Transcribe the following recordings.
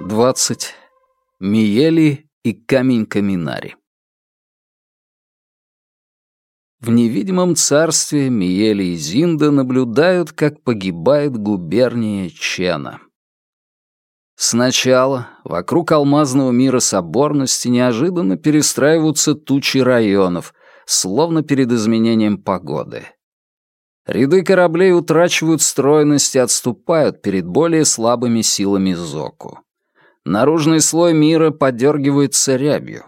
Двадцать. Миели и камень Каминари. В невидимом царстве Миели и Зинда наблюдают, как погибает губерния Чена. Сначала вокруг алмазного мира соборности неожиданно перестраиваются тучи районов, словно перед изменением погоды. Ряды кораблей утрачивают стройность и отступают перед более слабыми силами Зоку. Наружный слой мира подергивается рябью.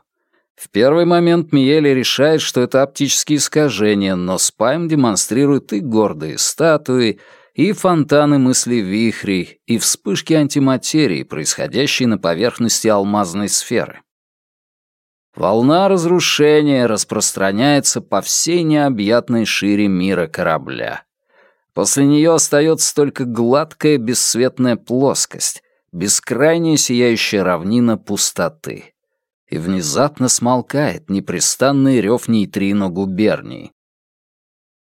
В первый момент Миели решает, что это оптические искажения, но Спайм демонстрирует и гордые статуи, и фонтаны мысли вихрей, и вспышки антиматерии, происходящие на поверхности алмазной сферы. Волна разрушения распространяется по всей необъятной шире мира корабля. После нее остается только гладкая бесцветная плоскость, бескрайняя сияющая равнина пустоты. И внезапно смолкает непрестанный рев нейтрино губернии.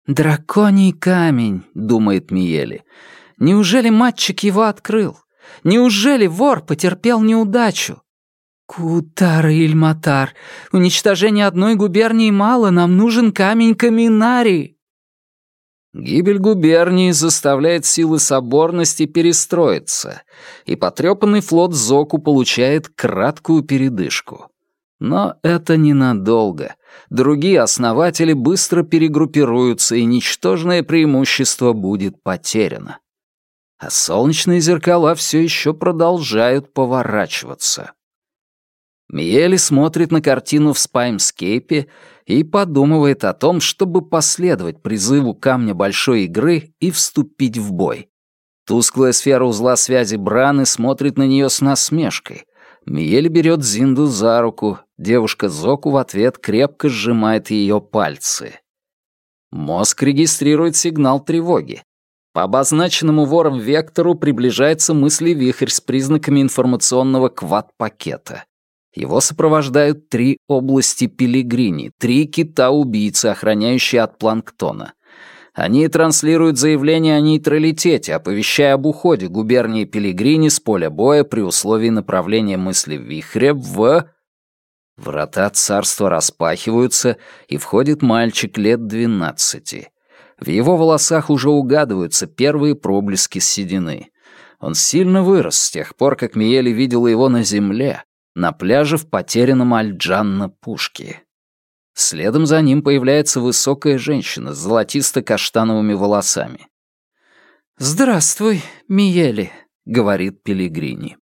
«Драконий камень», — думает Миели. «Неужели мальчик его открыл? Неужели вор потерпел неудачу? Кутар Ильматар, уничтожение одной губернии мало, нам нужен камень Каминарии». Гибель губернии заставляет силы соборности перестроиться, и потрепанный флот Зоку получает краткую передышку. Но это ненадолго. Другие основатели быстро перегруппируются, и ничтожное преимущество будет потеряно. А солнечные зеркала все еще продолжают поворачиваться. Миели смотрит на картину в спаймскейпе и подумывает о том, чтобы последовать призыву камня большой игры и вступить в бой. Тусклая сфера узла связи Браны смотрит на нее с насмешкой. Миели берет Зинду за руку, девушка Зоку в ответ крепко сжимает ее пальцы. Мозг регистрирует сигнал тревоги. По обозначенному вором вектору приближается мысли-вихрь с признаками информационного квад-пакета. Его сопровождают три области пилигрини, три кита-убийцы, охраняющие от планктона. Они транслируют заявление о нейтралитете, оповещая об уходе губернии Пилигрини с поля боя при условии направления мысли вихря в... Врата царства распахиваются, и входит мальчик лет двенадцати. В его волосах уже угадываются первые проблески седины. Он сильно вырос с тех пор, как Миели видела его на земле, на пляже в потерянном Альджанна Пушке. Следом за ним появляется высокая женщина с золотисто-каштановыми волосами. «Здравствуй, Миели», — говорит Пилигрини.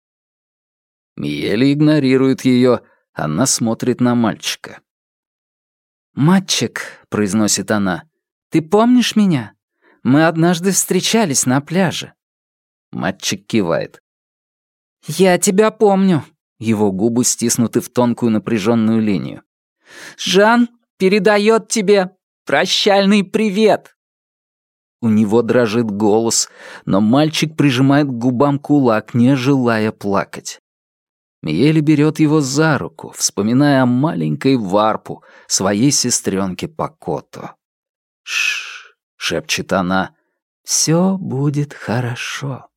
Миели игнорирует ее, она смотрит на мальчика. «Мальчик», — произносит она, — «ты помнишь меня? Мы однажды встречались на пляже». Мальчик кивает. «Я тебя помню», его губы стиснуты в тонкую напряженную линию. «Жан передает тебе прощальный привет!» У него дрожит голос, но мальчик прижимает к губам кулак, не желая плакать. Миели берет его за руку, вспоминая о маленькой варпу, своей сестренке Покото. «Шш!» — шепчет она. «Все будет хорошо».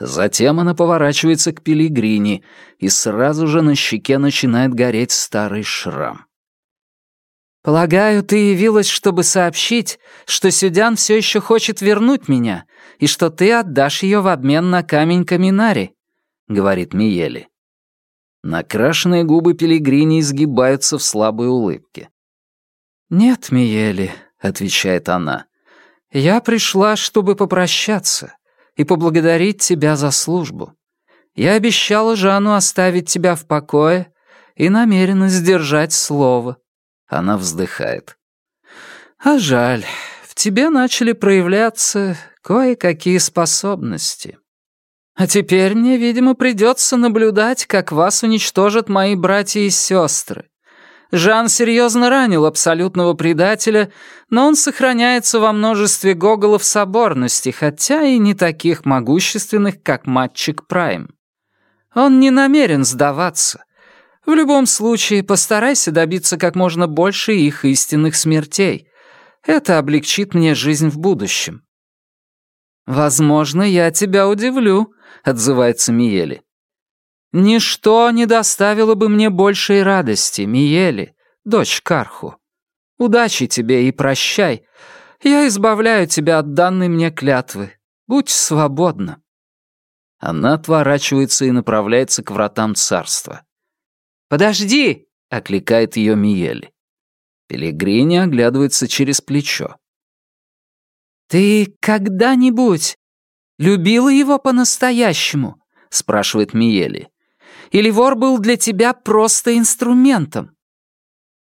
Затем она поворачивается к Пилигрини, и сразу же на щеке начинает гореть старый шрам. «Полагаю, ты явилась, чтобы сообщить, что Сюдян все еще хочет вернуть меня, и что ты отдашь ее в обмен на камень Каминари», — говорит Миели. Накрашенные губы Пилигрини изгибаются в слабой улыбке. «Нет, Миели», — отвечает она, — «я пришла, чтобы попрощаться и поблагодарить тебя за службу. Я обещала Жану оставить тебя в покое и намерена сдержать слово». Она вздыхает. «А жаль, в тебе начали проявляться кое-какие способности. А теперь мне, видимо, придется наблюдать, как вас уничтожат мои братья и сестры. Жан серьезно ранил абсолютного предателя, но он сохраняется во множестве гоголов соборности, хотя и не таких могущественных, как матчик Прайм. Он не намерен сдаваться. В любом случае, постарайся добиться как можно больше их истинных смертей. Это облегчит мне жизнь в будущем». «Возможно, я тебя удивлю», — отзывается Миели. «Ничто не доставило бы мне большей радости, Миели, дочь Карху. Удачи тебе и прощай. Я избавляю тебя от данной мне клятвы. Будь свободна». Она отворачивается и направляется к вратам царства. «Подожди!» — окликает ее Миели. Пелегрини оглядывается через плечо. «Ты когда-нибудь любила его по-настоящему?» — спрашивает Миели. «Или вор был для тебя просто инструментом?»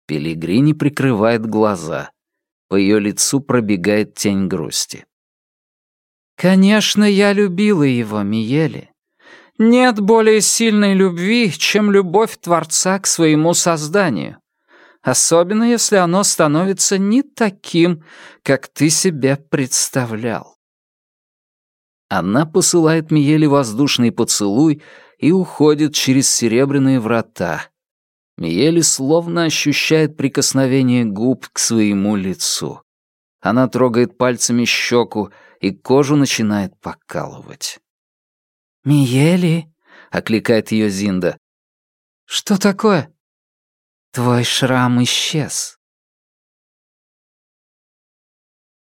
Пелегрини прикрывает глаза. По ее лицу пробегает тень грусти. «Конечно, я любила его, Миели. Нет более сильной любви, чем любовь Творца к своему созданию. Особенно, если оно становится не таким, как ты себе представлял». Она посылает Миеле воздушный поцелуй и уходит через серебряные врата. Миели словно ощущает прикосновение губ к своему лицу. Она трогает пальцами щеку, и кожу начинает покалывать. «Миели?» — окликает ее Зинда. «Что такое?» «Твой шрам исчез».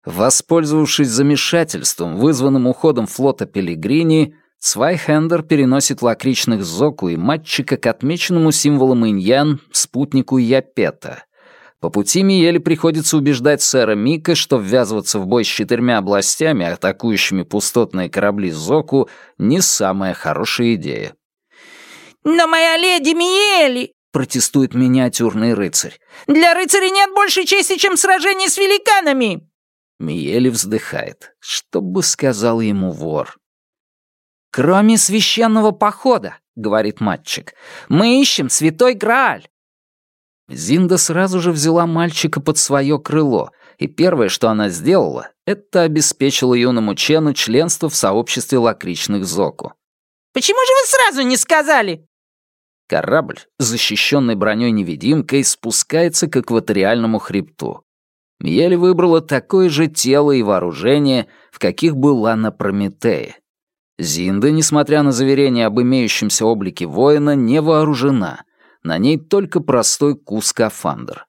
Воспользовавшись замешательством, вызванным уходом флота Пелигрини, Свайхендер переносит лакричных Зоку и матчика к отмеченному символом иньян спутнику Япета, по пути Миеле приходится убеждать сэра Мика, что ввязываться в бой с четырьмя областями, атакующими пустотные корабли Зоку, не самая хорошая идея. «Но моя леди Миели!» — протестует миниатюрный рыцарь. «Для рыцаря нет большей чести, чем сражение с великанами!» Миели вздыхает. Что бы сказал ему вор? «Кроме священного похода», — говорит мальчик, — «мы ищем святой Грааль. Зинда сразу же взяла мальчика под свое крыло, и первое, что она сделала, это обеспечила юному Чену членство в сообществе лакричных Зоку. «Почему же вы сразу не сказали?» Корабль, защищенный броней-невидимкой, спускается к экваториальному хребту. Мьели выбрала такое же тело и вооружение, в каких была на Прометее. Зинда, несмотря на заверение об имеющемся облике воина, не вооружена — на ней только простой кускафандр.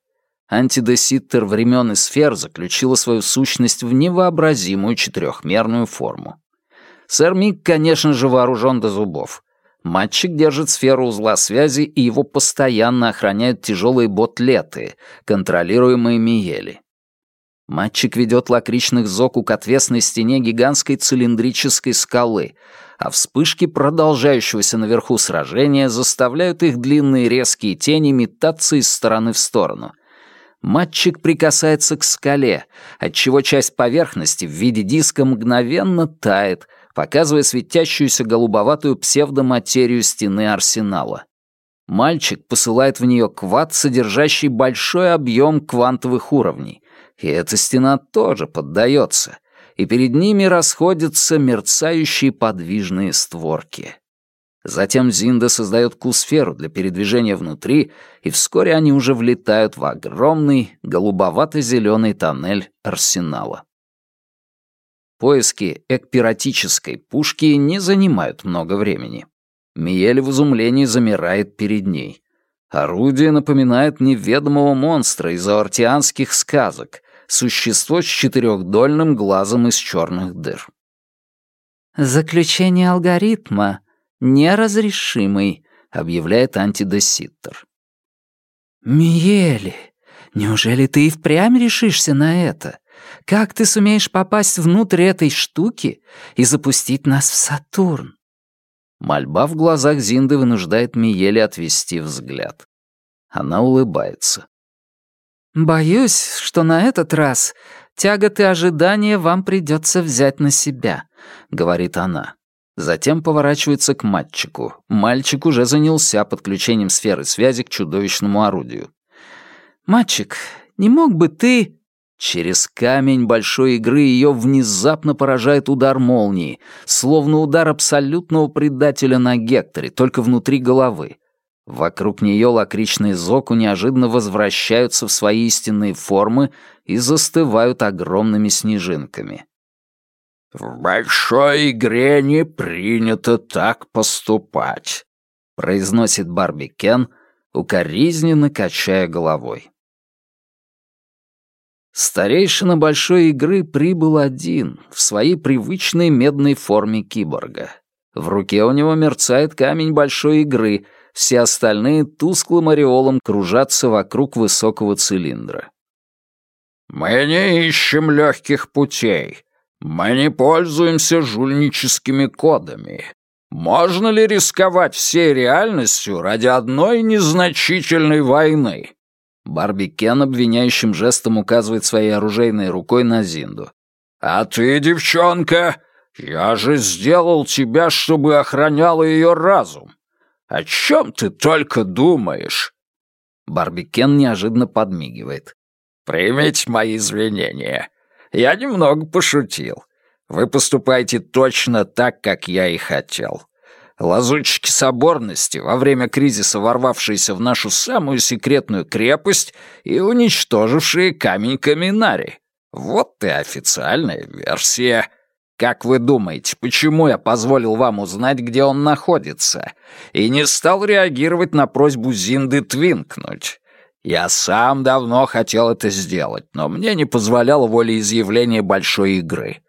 Антидеситтер времен и сфер заключила свою сущность в невообразимую четырехмерную форму. Сэр Мик, конечно же, вооружен до зубов. Матчик держит сферу узла связи, и его постоянно охраняют тяжелые ботлеты, контролируемые Миели. Матчик ведет лакричных зоку к отвесной стене гигантской цилиндрической скалы, а вспышки продолжающегося наверху сражения заставляют их длинные резкие тени метаться из стороны в сторону. Матчик прикасается к скале, отчего часть поверхности в виде диска мгновенно тает, показывая светящуюся голубоватую псевдоматерию стены арсенала. Мальчик посылает в нее квад, содержащий большой объем квантовых уровней, и эта стена тоже поддается, и перед ними расходятся мерцающие подвижные створки. Затем Зинда создает кусферу для передвижения внутри, и вскоре они уже влетают в огромный голубовато-зеленый тоннель арсенала. Поиски экпиратической пушки не занимают много времени. Миель в изумлении замирает перед ней. Орудие напоминает неведомого монстра из аортианских сказок, существо с четырехдольным глазом из черных дыр. «Заключение алгоритма неразрешимый», — объявляет антидеситтер. «Миели, неужели ты и впрямь решишься на это? Как ты сумеешь попасть внутрь этой штуки и запустить нас в Сатурн?» Мольба в глазах Зинды вынуждает Миели отвести взгляд. Она улыбается. «Боюсь, что на этот раз тяготы ожидания вам придется взять на себя», — говорит она. Затем поворачивается к мальчику. Мальчик уже занялся подключением сферы связи к чудовищному орудию. «Мальчик, не мог бы ты...» Через камень большой игры ее внезапно поражает удар молнии, словно удар абсолютного предателя на Гекторе, только внутри головы. Вокруг нее лакричные зоку неожиданно возвращаются в свои истинные формы и застывают огромными снежинками. «В большой игре не принято так поступать», — произносит Барби Кен, укоризненно качая головой. Старейшина большой игры прибыл один, в своей привычной медной форме киборга. В руке у него мерцает камень большой игры, все остальные тусклым ореолом кружатся вокруг высокого цилиндра. «Мы не ищем легких путей. Мы не пользуемся жульническими кодами. Можно ли рисковать всей реальностью ради одной незначительной войны?» Барби Кен обвиняющим жестом указывает своей оружейной рукой на Зинду. «А ты, девчонка, я же сделал тебя, чтобы охраняла ее разум. О чем ты только думаешь?» Барби Кен неожиданно подмигивает. «Примите мои извинения. Я немного пошутил. Вы поступаете точно так, как я и хотел. Лазутчики соборности, во время кризиса ворвавшиеся в нашу самую секретную крепость и уничтожившие камень Каминари. Вот и официальная версия. Как вы думаете, почему я позволил вам узнать, где он находится, и не стал реагировать на просьбу Зинды твинкнуть? Я сам давно хотел это сделать, но мне не позволяло волеизъявление большой игры.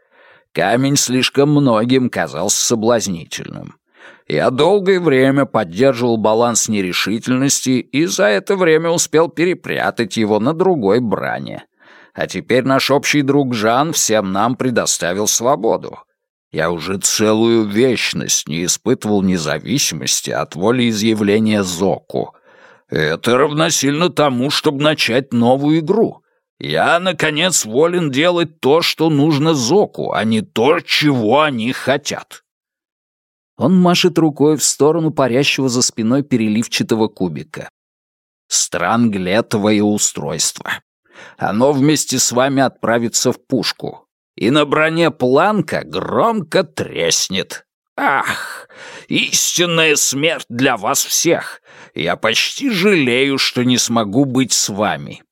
Камень слишком многим казался соблазнительным. Я долгое время поддерживал баланс нерешительности и за это время успел перепрятать его на другой бране. А теперь наш общий друг Жан всем нам предоставил свободу. Я уже целую вечность не испытывал независимости от волеизъявления Зоку — это равносильно тому, чтобы начать новую игру. Я, наконец, волен делать то, что нужно Зоку, а не то, чего они хотят». Он машет рукой в сторону парящего за спиной переливчатого кубика. «Странглетовое устройство. Оно вместе с вами отправится в пушку. И на броне планка громко треснет. Ах, истинная смерть для вас всех. Я почти жалею, что не смогу быть с вами.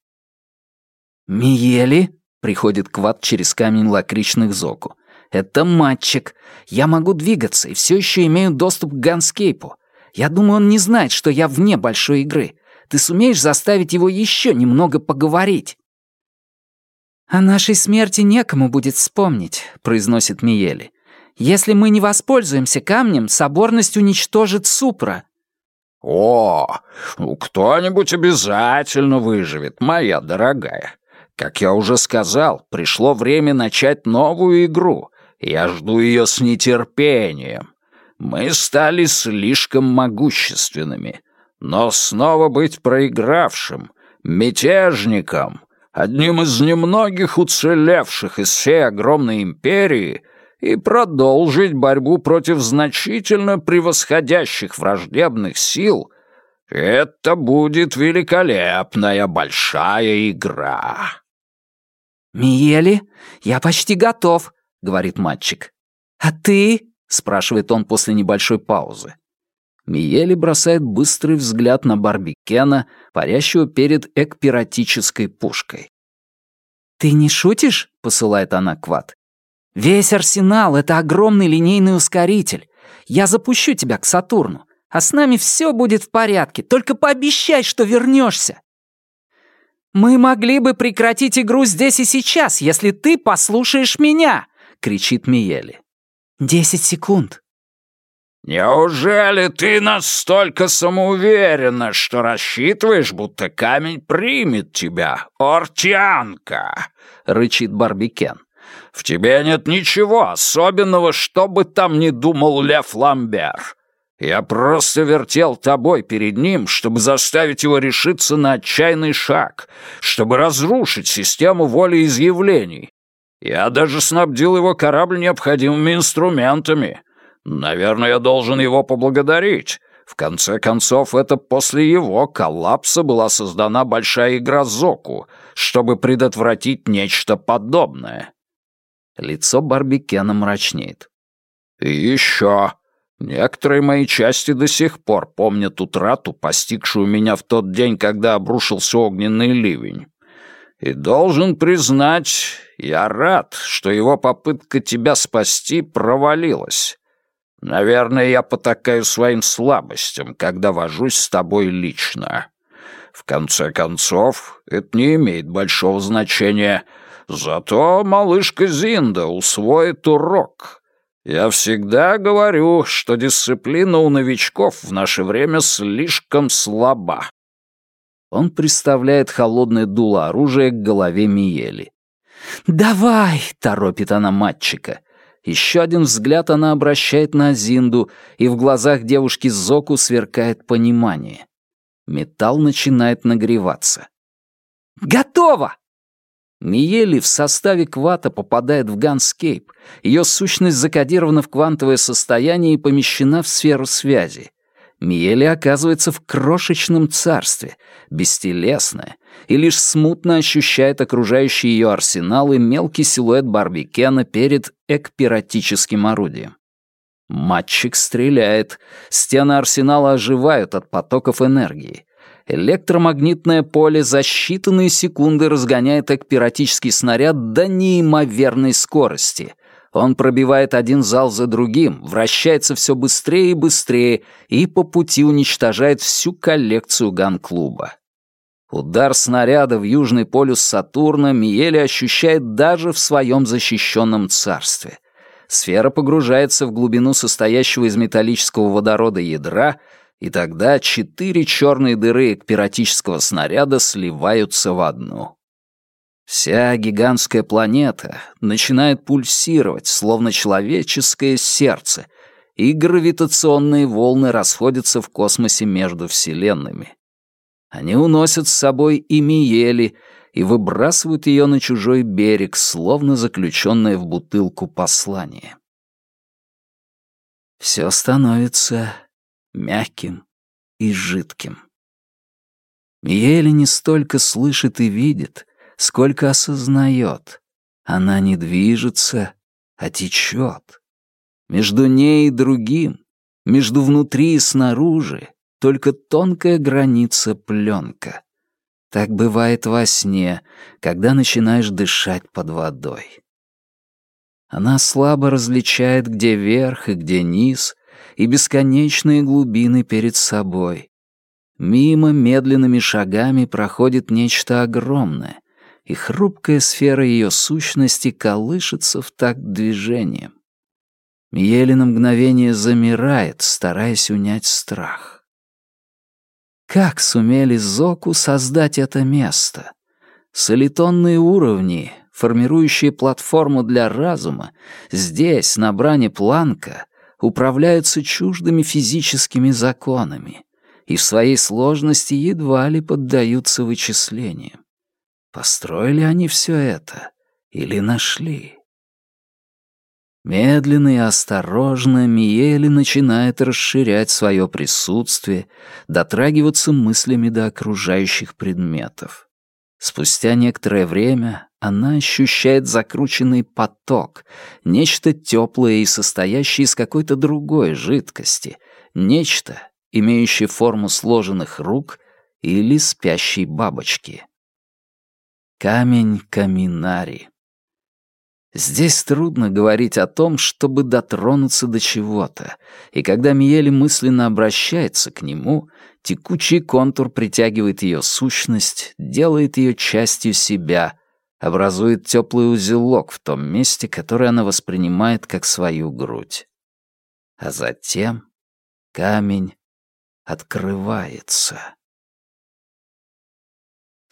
Миели? Приходит Квад через камень лакричных Зоку. Это матчик. Я могу двигаться и все еще имею доступ к Ганскейпу. Я думаю, он не знает, что я вне большой игры. Ты сумеешь заставить его еще немного поговорить?» «О нашей смерти некому будет вспомнить», — произносит Миели. Если мы не воспользуемся камнем, соборность уничтожит Супра». «О, кто-нибудь обязательно выживет, моя дорогая. Как я уже сказал, пришло время начать новую игру. Я жду ее с нетерпением. Мы стали слишком могущественными. Но снова быть проигравшим, мятежником, одним из немногих уцелевших из всей огромной империи — и продолжить борьбу против значительно превосходящих враждебных сил, это будет великолепная большая игра. «Миели, я почти готов», — говорит мальчик. «А ты?» — спрашивает он после небольшой паузы. Миели бросает быстрый взгляд на Барби Кена, парящего перед экпиратической пушкой. «Ты не шутишь?» — посылает она Квад. Весь арсенал — это огромный линейный ускоритель. Я запущу тебя к Сатурну, а с нами все будет в порядке. Только пообещай, что вернешься. «Мы могли бы прекратить игру здесь и сейчас, если ты послушаешь меня!» — кричит Миели. «Десять секунд». «Неужели ты настолько самоуверена, что рассчитываешь, будто камень примет тебя, ортианка?» — рычит Барбикен. В тебе нет ничего особенного, что бы там ни думал Лев Ламбер. Я просто вертел тобой перед ним, чтобы заставить его решиться на отчаянный шаг, чтобы разрушить систему волеизъявлений. Я даже снабдил его корабль необходимыми инструментами. Наверное, я должен его поблагодарить. В конце концов, это после его коллапса была создана большая игра Зоку, чтобы предотвратить нечто подобное. Лицо Барби Кена мрачнеет. «И еще. Некоторые мои части до сих пор помнят утрату, постигшую меня в тот день, когда обрушился огненный ливень. И должен признать, я рад, что его попытка тебя спасти провалилась. Наверное, я потакаю своим слабостям, когда вожусь с тобой лично. В конце концов, это не имеет большого значения. Зато малышка Зинда усвоит урок. Я всегда говорю, что дисциплина у новичков в наше время слишком слаба. Он приставляет холодное дуло оружия к голове Миели. «Давай!» — торопит она мальчика. Еще один взгляд она обращает на Зинду, и в глазах девушки Зоку сверкает понимание. Металл начинает нагреваться. «Готово!» Миели в составе квата попадает в Ганскейп. Ее сущность закодирована в квантовое состояние и помещена в сферу связи. Миели оказывается в крошечном царстве, бестелесная, и лишь смутно ощущает окружающий ее арсенал и мелкий силуэт Барби Кена перед экпиратическим орудием. Матчик стреляет, стены арсенала оживают от потоков энергии. Электромагнитное поле за считанные секунды разгоняет экпиратический снаряд до неимоверной скорости. Он пробивает один зал за другим, вращается все быстрее и быстрее и по пути уничтожает всю коллекцию ган-клуба. Удар снаряда в южный полюс Сатурна Миели ощущает даже в своем защищенном царстве. Сфера погружается в глубину состоящего из металлического водорода ядра, и тогда четыре черные дыры экпиратического снаряда сливаются в одну. Вся гигантская планета начинает пульсировать, словно человеческое сердце, и гравитационные волны расходятся в космосе между вселенными. Они уносят с собой и Миели и выбрасывают ее на чужой берег, словно заключенное в бутылку послание. Все становится мягким и жидким. Миели не столько слышит и видит, сколько осознает. Она не движется, а течет. Между ней и другим, между внутри и снаружи, только тонкая граница пленка. Так бывает во сне, когда начинаешь дышать под водой. Она слабо различает, где верх и где низ, и бесконечные глубины перед собой. Мимо медленными шагами проходит нечто огромное, и хрупкая сфера ее сущности колышется в такт движением. Миели на мгновение замирает, стараясь унять страх. Как сумели Зоку создать это место? Солитонные уровни, формирующие платформу для разума, здесь, на бране Планка, управляются чуждыми физическими законами и в своей сложности едва ли поддаются вычислениям. Построили они все это или нашли? Медленно и осторожно Миели начинает расширять свое присутствие, дотрагиваться мыслями до окружающих предметов. Спустя некоторое время она ощущает закрученный поток, нечто теплое и состоящее из какой-то другой жидкости, нечто, имеющее форму сложенных рук или спящей бабочки. Камень Каминари. Здесь трудно говорить о том, чтобы дотронуться до чего-то, и когда Миели мысленно обращается к нему, текучий контур притягивает ее сущность, делает ее частью себя, образует теплый узелок в том месте, которое она воспринимает как свою грудь. А затем камень открывается.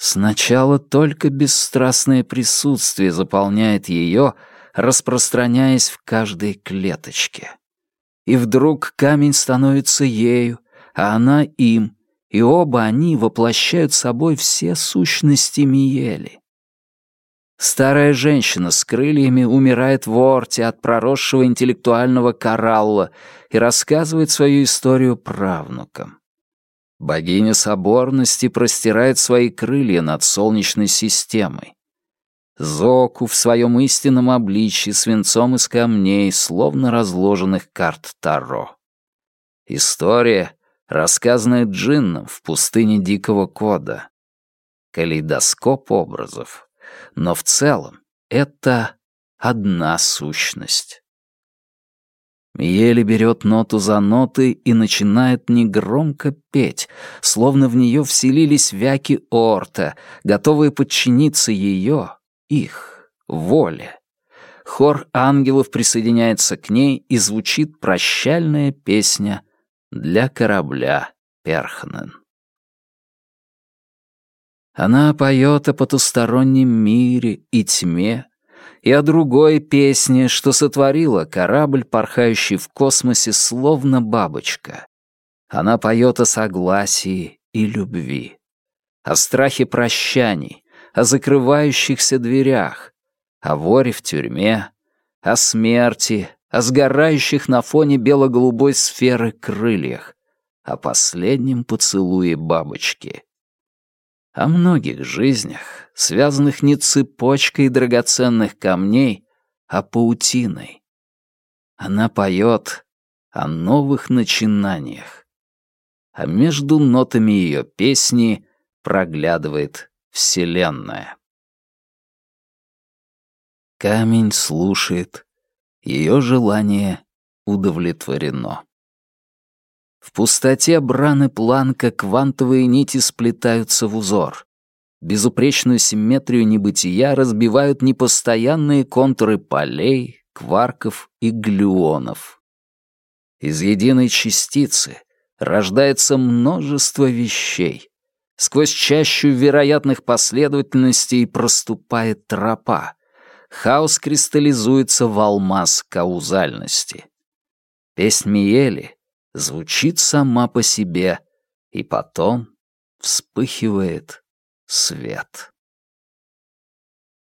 Сначала только бесстрастное присутствие заполняет ее, распространяясь в каждой клеточке. И вдруг камень становится ею, а она им, и оба они воплощают собой все сущности Миели. Старая женщина с крыльями умирает в орте от проросшего интеллектуального коралла и рассказывает свою историю правнукам. Богиня соборности простирает свои крылья над Солнечной системой. Зоку в своем истинном обличье свинцом из камней, словно разложенных карт Таро. История, рассказанная Джинном в пустыне Дикого Кода. Калейдоскоп образов. Но в целом это одна сущность. Еле берет ноту за нотой и начинает негромко петь, словно в нее вселились вяки Орта, готовые подчиниться ее, их, воле. Хор ангелов присоединяется к ней, и звучит прощальная песня для корабля Перхнен. Она поет о потустороннем мире и тьме, и о другой песне, что сотворила корабль, порхающий в космосе словно бабочка. Она поет о согласии и любви, о страхе прощаний, о закрывающихся дверях, о воре в тюрьме, о смерти, о сгорающих на фоне бело-голубой сферы крыльях, о последнем поцелуе бабочки о многих жизнях, связанных не цепочкой драгоценных камней, а паутиной. Она поет о новых начинаниях, а между нотами ее песни проглядывает Вселенная. Камень слушает, ее желание удовлетворено. В пустоте браны планка квантовые нити сплетаются в узор. Безупречную симметрию небытия разбивают непостоянные контуры полей, кварков и глюонов. Из единой частицы рождается множество вещей. Сквозь чащу вероятных последовательностей проступает тропа. Хаос кристаллизуется в алмаз каузальности. Песнь Миели — звучит сама по себе, и потом вспыхивает свет.